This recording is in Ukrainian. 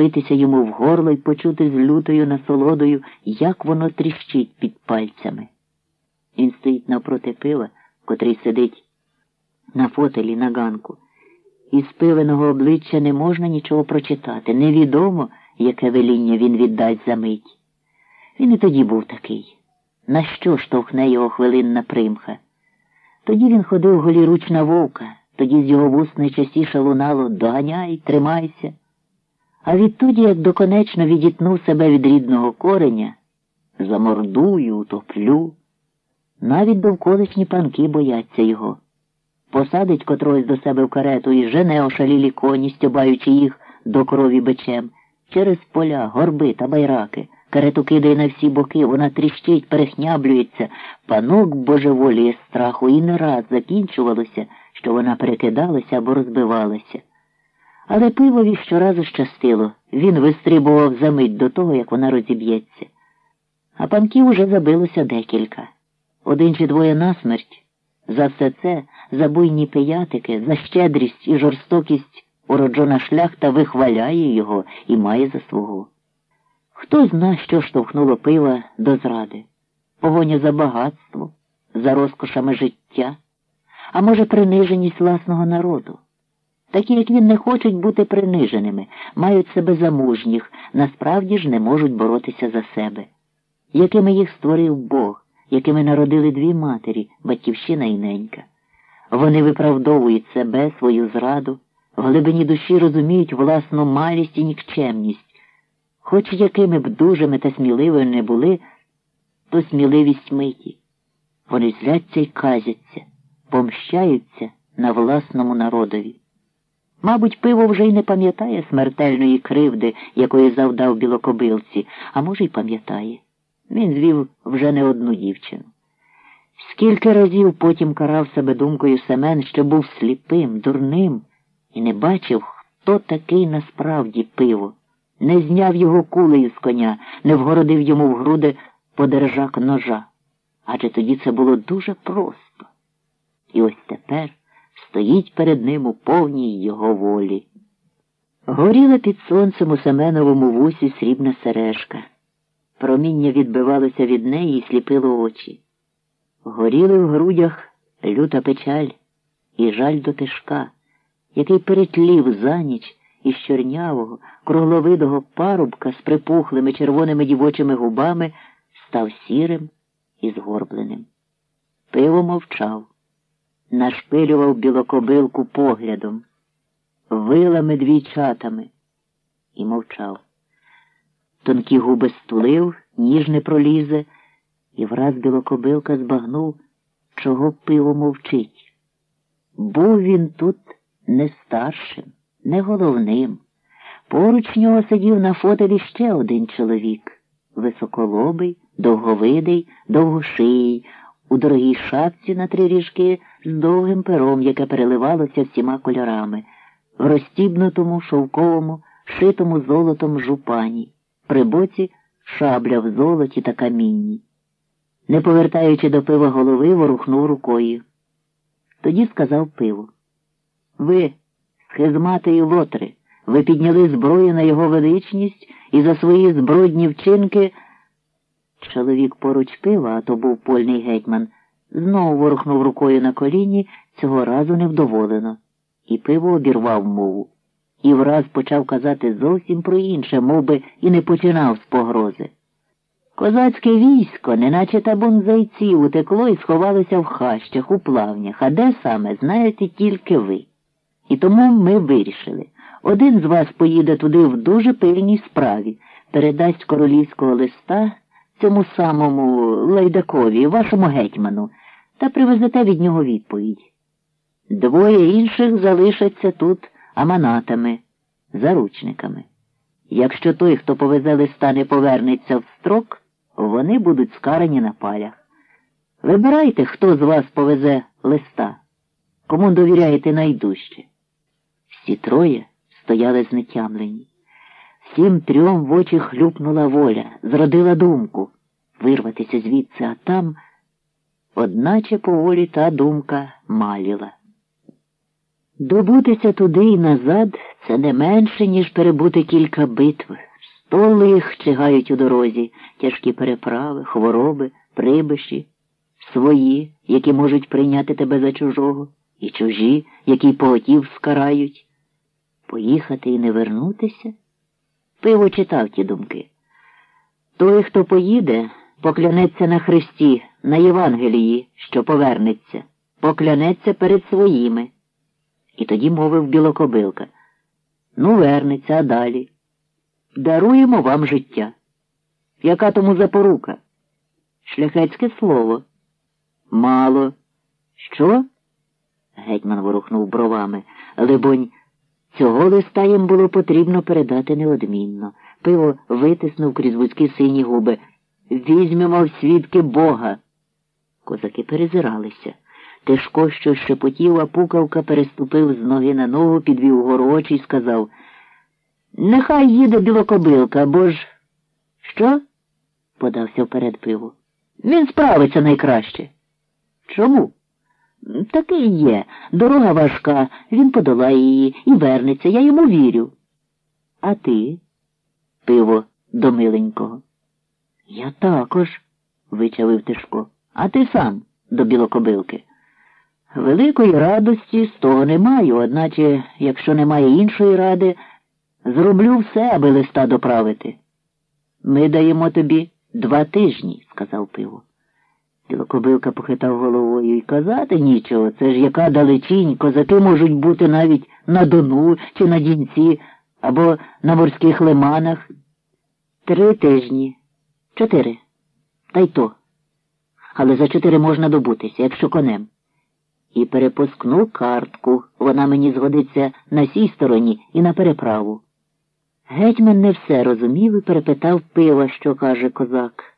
вчепитися йому в горло і почути з лютою насолодою, як воно тріщить під пальцями. Він стоїть навпроти пива, котрий сидить на фотелі на ганку. Із пивеного обличчя не можна нічого прочитати. Невідомо, яке веління він віддасть за мить. Він і тоді був такий. На що штовхне його хвилинна примха? Тоді він ходив голіруч на вовка, тоді з його вуст найчастіше лунало доганяй, тримайся. А відтоді, як доконечно відітнув себе від рідного кореня, замордую, утоплю. Навіть довколишні панки бояться його. Посадить котрось до себе в карету і жене ошалілі коні, стюбаючи їх до крові бичем, через поля, горби та байраки. Карету кидає на всі боки, вона тріщить, перехняблюється, панок божеволіє страху і не раз закінчувалося, що вона перекидалася або розбивалася. Але пивові щоразу щастило, він вистрибував за мить до того, як вона розіб'ється. А панків уже забилося декілька. Один чи двоє насмерть. За все це, за буйні пиятики, за щедрість і жорстокість уроджона шляхта вихваляє його і має заслугу. Хто зна, що штовхнуло пива до зради, погоня за багатство, за розкошами життя, а може, приниженість власного народу. Такі, як він, не хочуть бути приниженими, мають себе замужніх, насправді ж не можуть боротися за себе. Якими їх створив Бог, якими народили дві матері, батьківщина і ненька. Вони виправдовують себе, свою зраду, в глибині душі розуміють власну малість і нікчемність. Хоч якими б дужими та сміливими не були, то сміливість миті. Вони зляться й казяться, помщаються на власному народові. Мабуть, пиво вже й не пам'ятає смертельної кривди, якої завдав білокобилці, а може, й пам'ятає. Він звів вже не одну дівчину. Скільки разів потім карав себе думкою Семен, що був сліпим, дурним, і не бачив, хто такий насправді пиво не зняв його кулею з коня, не вгородив йому в груди подержак ножа. Адже тоді це було дуже просто. І ось тепер стоїть перед ним у повній його волі. Горіла під сонцем у Семеновому вусі срібна сережка. Проміння відбивалося від неї і сліпило очі. Горіли в грудях люта печаль і жаль до тишка, який перетлів за ніч із чорнявого, кругловидого парубка з припухлими червоними дівочими губами став сірим і згорбленим. Пиво мовчав, нашпилював білокобилку поглядом, вилами двійчатами і мовчав. Тонкі губи стулив, ніж не пролізе, і враз білокобилка збагнув, чого пиво мовчить. Був він тут не старшим не головним. Поруч нього сидів на фотелі ще один чоловік високолобий, довговидий, довгошиїй, у дорогій шапці на три ріжки з довгим пером, яке переливалося всіма кольорами, в розстібнутому, шовковому, шитому золотом жупані, при боці шабля в золоті та камінні. Не повертаючи до пива голови, ворухнув рукою. Тоді сказав пиво. Ви схизмати і лотри. Ви підняли зброю на його величність і за свої збродні вчинки. Чоловік поруч пива, а то був польний гетьман, знову ворухнув рукою на коліні, цього разу невдоволено, і пиво обірвав мову. І враз почав казати зовсім про інше, мов би, і не починав з погрози. Козацьке військо, неначе табун зайців, утекло і сховалося в хащах, у плавнях, а де саме, знаєте тільки ви. І тому ми вирішили. Один з вас поїде туди в дуже пильній справі, передасть королівського листа цьому самому лайдакові, вашому гетьману, та привезете від нього відповідь. Двоє інших залишаться тут аманатами, заручниками. Якщо той, хто повезе листа, не повернеться в строк, вони будуть скарані на палях. Вибирайте, хто з вас повезе листа, кому довіряєте найдужче. Всі троє стояли знетямлені. Всім трьом в очі хлюпнула воля, зродила думку вирватися звідси, а там, одначе поволі та думка маліла. Добутися туди і назад це не менше, ніж перебути кілька битв. Сто лих чигають у дорозі, тяжкі переправи, хвороби, прибиші, свої, які можуть прийняти тебе за чужого, і чужі, які поготів скарають. Поїхати і не вернутися? Пиво читав ті думки. Той, хто поїде, поклянеться на Христі, на Євангелії, що повернеться, поклянеться перед своїми. І тоді мовив білокобилка. Ну, вернеться, а далі. Даруємо вам життя. Яка тому запорука? Шляхетське слово. Мало. Що? Гетьман ворухнув бровами. Либонь, цього листа їм було потрібно передати неодмінно. Пиво витиснув крізь вузькі сині губи. Візьмемо в свідки Бога. Козаки перезиралися. Тишко, що шепотів, а пукавка переступив з ноги на ногу, підвів гору очі і сказав Нехай їде білокобилка, бо ж. Що? подався вперед пиво. Він справиться найкраще. Чому? Такий є. Дорога важка, він подолає її і вернеться, я йому вірю. А ти? Пиво до миленького. Я також, вичавив Тишко. А ти сам до білокобилки. Великої радості з того не маю, одначе, якщо немає іншої ради, зроблю все, аби листа доправити. Ми даємо тобі два тижні, сказав пиво. Білокобилка похитав головою і казати нічого. Це ж яка далечінь, козаки можуть бути навіть на Дону чи на Дінці або на морських лиманах. Три тижні. Чотири. Та й то. Але за чотири можна добутися, якщо конем. І перепускну картку. Вона мені згодиться на сій стороні і на переправу. Гетьман не все розумів і перепитав пива, що каже козак.